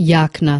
Jagner